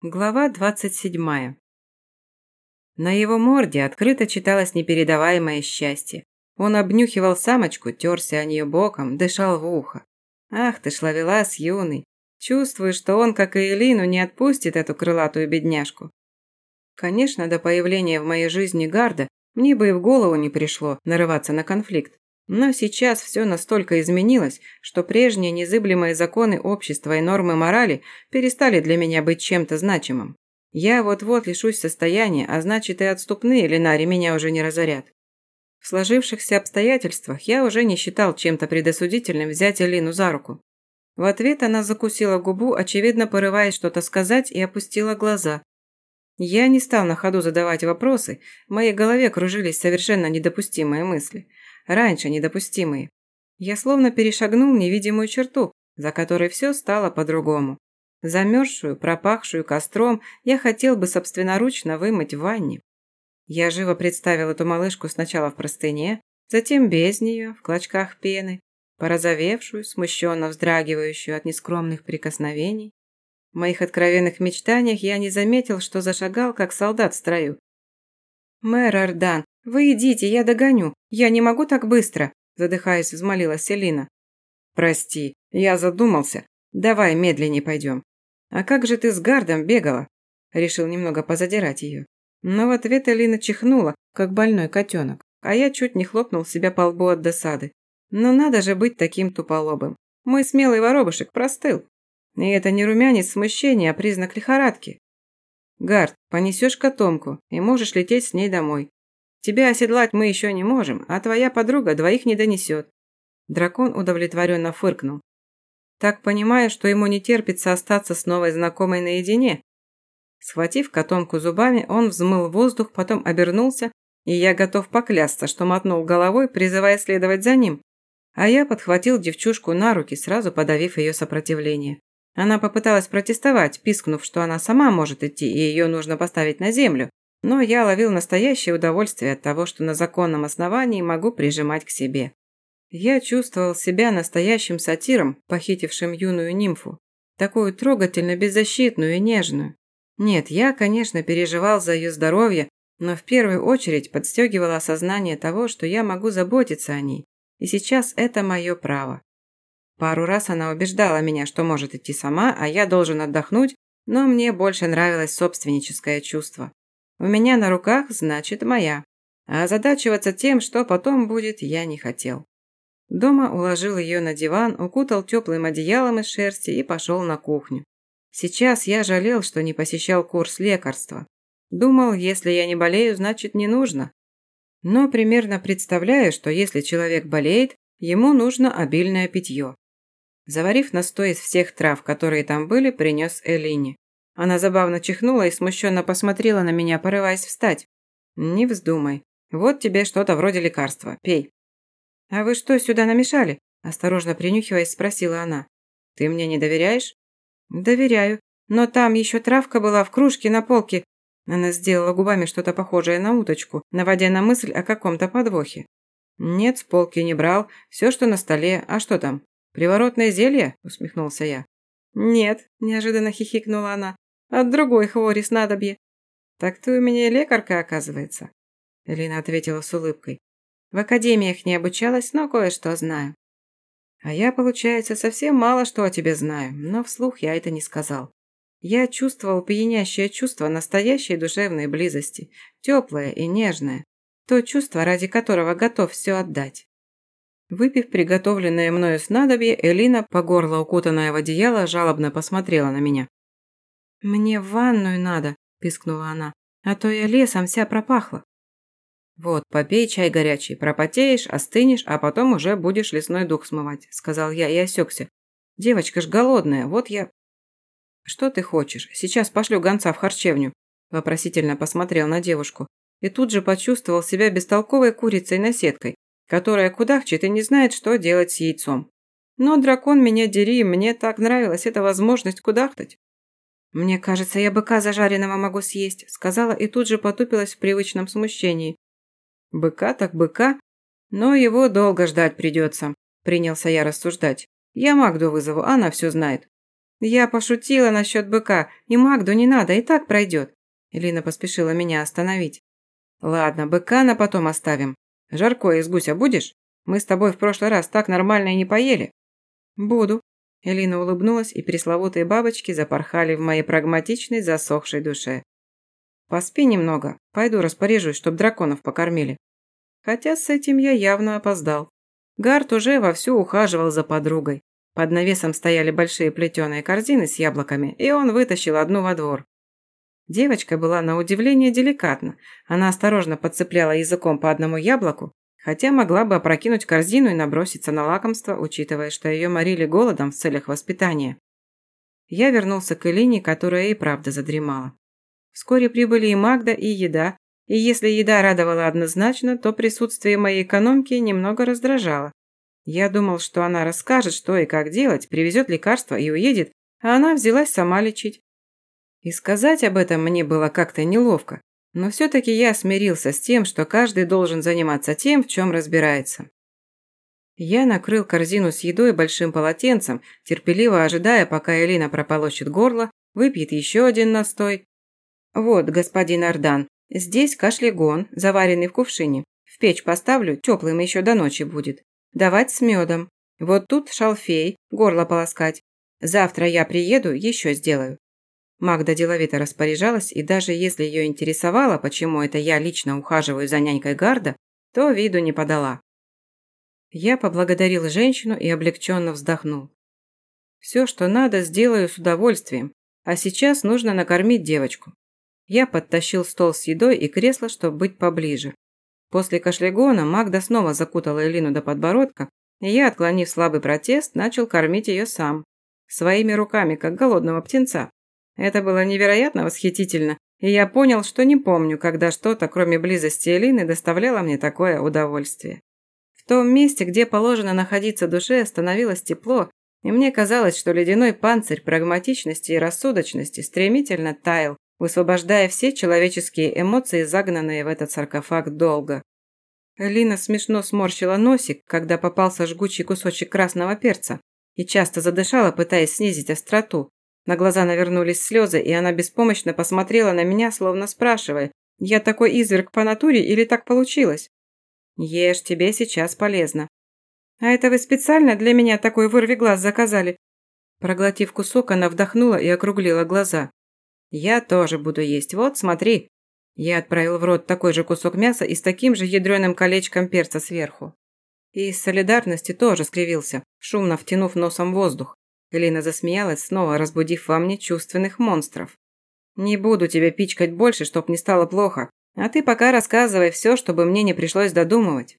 Глава 27. На его морде открыто читалось непередаваемое счастье. Он обнюхивал самочку, терся о нее боком, дышал в ухо. Ах ты ж ловелас юный. Чувствую, что он, как и Элину, не отпустит эту крылатую бедняжку. Конечно, до появления в моей жизни Гарда мне бы и в голову не пришло нарываться на конфликт. Но сейчас все настолько изменилось, что прежние незыблемые законы общества и нормы морали перестали для меня быть чем-то значимым. Я вот-вот лишусь состояния, а значит и отступные Ленари меня уже не разорят. В сложившихся обстоятельствах я уже не считал чем-то предосудительным взять Элину за руку. В ответ она закусила губу, очевидно порываясь что-то сказать, и опустила глаза. Я не стал на ходу задавать вопросы, в моей голове кружились совершенно недопустимые мысли – раньше недопустимые. Я словно перешагнул невидимую черту, за которой все стало по-другому. Замерзшую, пропахшую костром я хотел бы собственноручно вымыть в ванне. Я живо представил эту малышку сначала в простыне, затем без нее, в клочках пены, порозовевшую, смущенно вздрагивающую от нескромных прикосновений. В моих откровенных мечтаниях я не заметил, что зашагал, как солдат в строю. «Мэр Ардан, вы идите, я догоню. Я не могу так быстро», задыхаясь, взмолилась Селина. «Прости, я задумался. Давай медленнее пойдем». «А как же ты с Гардом бегала?» Решил немного позадирать ее. Но в ответ Элина чихнула, как больной котенок, а я чуть не хлопнул себя по лбу от досады. Но надо же быть таким туполобым. Мой смелый воробушек простыл. И это не румянец смущения, а признак лихорадки. Гард, понесешь котомку и можешь лететь с ней домой. Тебя оседлать мы еще не можем, а твоя подруга двоих не донесет». Дракон удовлетворенно фыркнул. «Так понимаю, что ему не терпится остаться с новой знакомой наедине». Схватив котомку зубами, он взмыл воздух, потом обернулся, и я готов поклясться, что мотнул головой, призывая следовать за ним. А я подхватил девчушку на руки, сразу подавив ее сопротивление. Она попыталась протестовать, пискнув, что она сама может идти, и ее нужно поставить на землю. Но я ловил настоящее удовольствие от того, что на законном основании могу прижимать к себе. Я чувствовал себя настоящим сатиром, похитившим юную нимфу. Такую трогательно беззащитную и нежную. Нет, я, конечно, переживал за ее здоровье, но в первую очередь подстегивало осознание того, что я могу заботиться о ней. И сейчас это мое право. Пару раз она убеждала меня, что может идти сама, а я должен отдохнуть, но мне больше нравилось собственническое чувство. У меня на руках, значит, моя. А озадачиваться тем, что потом будет, я не хотел. Дома уложил ее на диван, укутал теплым одеялом из шерсти и пошел на кухню. Сейчас я жалел, что не посещал курс лекарства. Думал, если я не болею, значит, не нужно. Но примерно представляю, что если человек болеет, ему нужно обильное питье. Заварив настой из всех трав, которые там были, принес Элине. Она забавно чихнула и смущенно посмотрела на меня, порываясь встать. «Не вздумай. Вот тебе что-то вроде лекарства. Пей». «А вы что сюда намешали?» Осторожно принюхиваясь, спросила она. «Ты мне не доверяешь?» «Доверяю. Но там еще травка была в кружке на полке». Она сделала губами что-то похожее на уточку, наводя на мысль о каком-то подвохе. «Нет, с полки не брал. Все, что на столе. А что там?» «Приворотное зелье?» – усмехнулся я. «Нет», – неожиданно хихикнула она. «От другой хвори снадобье». «Так ты у меня лекарка, оказывается?» Элина ответила с улыбкой. «В академиях не обучалась, но кое-что знаю». «А я, получается, совсем мало что о тебе знаю, но вслух я это не сказал. Я чувствовал пьянящее чувство настоящей душевной близости, теплое и нежное, то чувство, ради которого готов все отдать. Выпив приготовленное мною снадобье, Элина, по горло укутанная в одеяло, жалобно посмотрела на меня. «Мне в ванную надо», – пискнула она, – «а то я лесом вся пропахла». «Вот, попей чай горячий, пропотеешь, остынешь, а потом уже будешь лесной дух смывать», – сказал я и осекся. «Девочка ж голодная, вот я...» «Что ты хочешь? Сейчас пошлю гонца в харчевню», – вопросительно посмотрел на девушку. И тут же почувствовал себя бестолковой курицей-наседкой, которая кудахчет и не знает, что делать с яйцом. Но дракон меня дери, мне так нравилась эта возможность кудахтать. «Мне кажется, я быка зажаренного могу съесть», сказала и тут же потупилась в привычном смущении. «Быка так быка, но его долго ждать придется», принялся я рассуждать. «Я Магду вызову, она все знает». «Я пошутила насчет быка, и Магду не надо, и так пройдет». Элина поспешила меня остановить. «Ладно, быка на потом оставим. Жарко из гуся будешь? Мы с тобой в прошлый раз так нормально и не поели». «Буду». Элина улыбнулась, и пресловутые бабочки запорхали в моей прагматичной, засохшей душе. «Поспи немного. Пойду распоряжусь, чтоб драконов покормили». Хотя с этим я явно опоздал. Гарт уже вовсю ухаживал за подругой. Под навесом стояли большие плетеные корзины с яблоками, и он вытащил одну во двор. Девочка была на удивление деликатна. Она осторожно подцепляла языком по одному яблоку, хотя могла бы опрокинуть корзину и наброситься на лакомство, учитывая, что ее морили голодом в целях воспитания. Я вернулся к Элине, которая и правда задремала. Вскоре прибыли и Магда, и еда, и если еда радовала однозначно, то присутствие моей экономки немного раздражало. Я думал, что она расскажет, что и как делать, привезет лекарства и уедет, а она взялась сама лечить. И сказать об этом мне было как-то неловко, но все-таки я смирился с тем, что каждый должен заниматься тем, в чем разбирается. Я накрыл корзину с едой большим полотенцем, терпеливо ожидая, пока Элина прополощет горло, выпьет еще один настой. «Вот, господин Ардан, Здесь кашлегон, заваренный в кувшине. В печь поставлю, теплым еще до ночи будет. Давать с медом. Вот тут шалфей, горло полоскать. Завтра я приеду, еще сделаю». Магда деловито распоряжалась, и даже если ее интересовало, почему это я лично ухаживаю за нянькой Гарда, то виду не подала. Я поблагодарил женщину и облегченно вздохнул. Все, что надо, сделаю с удовольствием, а сейчас нужно накормить девочку. Я подтащил стол с едой и кресло, чтобы быть поближе. После кашлягона Магда снова закутала Элину до подбородка, и я, отклонив слабый протест, начал кормить ее сам. Своими руками, как голодного птенца. Это было невероятно восхитительно, и я понял, что не помню, когда что-то, кроме близости Элины, доставляло мне такое удовольствие. В том месте, где положено находиться душе, становилось тепло, и мне казалось, что ледяной панцирь прагматичности и рассудочности стремительно таял, высвобождая все человеческие эмоции, загнанные в этот саркофаг долго. Лина смешно сморщила носик, когда попался жгучий кусочек красного перца, и часто задышала, пытаясь снизить остроту. На глаза навернулись слезы, и она беспомощно посмотрела на меня, словно спрашивая, «Я такой изверг по натуре или так получилось?» «Ешь, тебе сейчас полезно». «А это вы специально для меня такой вырви глаз заказали?» Проглотив кусок, она вдохнула и округлила глаза. «Я тоже буду есть. Вот, смотри». Я отправил в рот такой же кусок мяса и с таким же ядреным колечком перца сверху. И из солидарности тоже скривился, шумно втянув носом воздух. Элина засмеялась, снова разбудив во мне чувственных монстров. «Не буду тебя пичкать больше, чтоб не стало плохо. А ты пока рассказывай все, чтобы мне не пришлось додумывать».